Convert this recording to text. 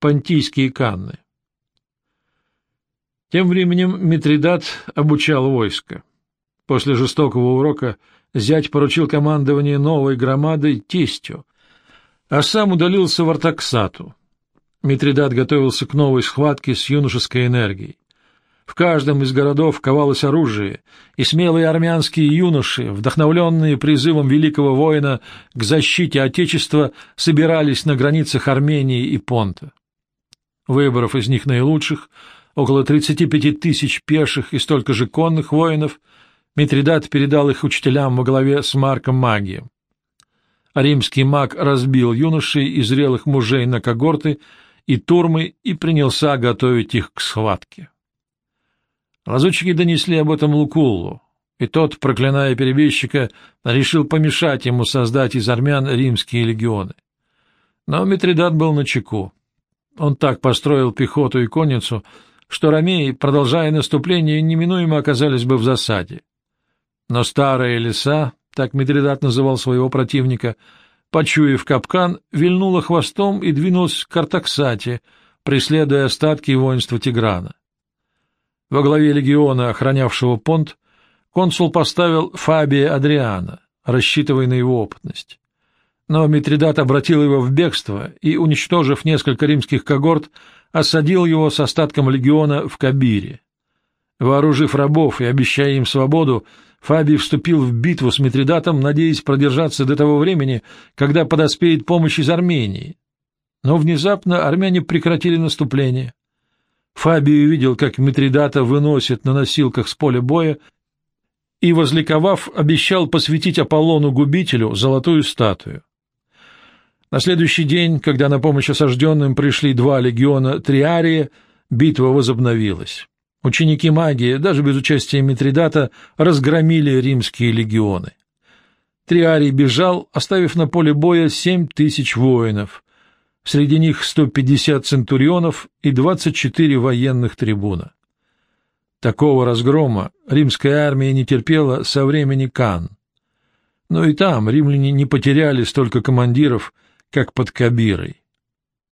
Понтийские Канны. Тем временем Митридат обучал войско. После жестокого урока зять поручил командование новой громадой тестю, а сам удалился в Артаксату. Митридат готовился к новой схватке с юношеской энергией. В каждом из городов ковалось оружие, и смелые армянские юноши, вдохновленные призывом великого воина к защите Отечества, собирались на границах Армении и Понта. Выбрав из них наилучших, около 35 тысяч пеших и столько же конных воинов, Митридат передал их учителям во главе с Марком Магием. Римский маг разбил юношей и зрелых мужей на когорты и турмы и принялся готовить их к схватке. Лазутчики донесли об этом Лукуллу, и тот, проклиная перебежчика, решил помешать ему создать из армян римские легионы. Но Митридат был на чеку. Он так построил пехоту и конницу, что ромеи, продолжая наступление, неминуемо оказались бы в засаде. Но старые леса, так Митридат называл своего противника, почуяв капкан, вильнула хвостом и двинулась к Артаксате, преследуя остатки воинства Тиграна. Во главе легиона, охранявшего понт, консул поставил Фабия Адриана, рассчитывая на его опытность. Но Митридат обратил его в бегство и, уничтожив несколько римских когорт, осадил его с остатком легиона в Кабире. Вооружив рабов и обещая им свободу, Фабий вступил в битву с Митридатом, надеясь продержаться до того времени, когда подоспеет помощь из Армении. Но внезапно армяне прекратили наступление. Фабий увидел, как Митридата выносит на носилках с поля боя, и, возликовав, обещал посвятить Аполлону-губителю золотую статую. На следующий день, когда на помощь осажденным пришли два легиона Триария, битва возобновилась. Ученики магии, даже без участия Митридата, разгромили римские легионы. Триарий бежал, оставив на поле боя семь тысяч воинов, среди них 150 центурионов и 24 военных трибуна. Такого разгрома римская армия не терпела со времени Кан. Но и там римляне не потеряли столько командиров, как под Кабирой.